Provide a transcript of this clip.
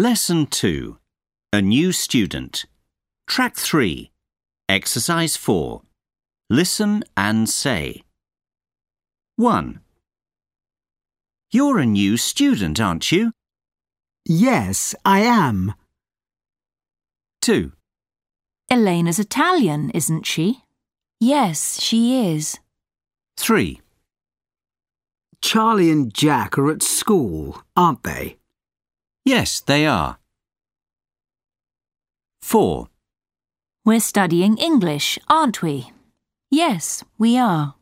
Lesson 2 A New Student. Track 3. Exercise 4. Listen and say. 1. You're a new student, aren't you? Yes, I am. 2. Elena's Italian, isn't she? Yes, she is. 3. Charlie and Jack are at school, aren't they? Yes, they are. 4. We're studying English, aren't we? Yes, we are.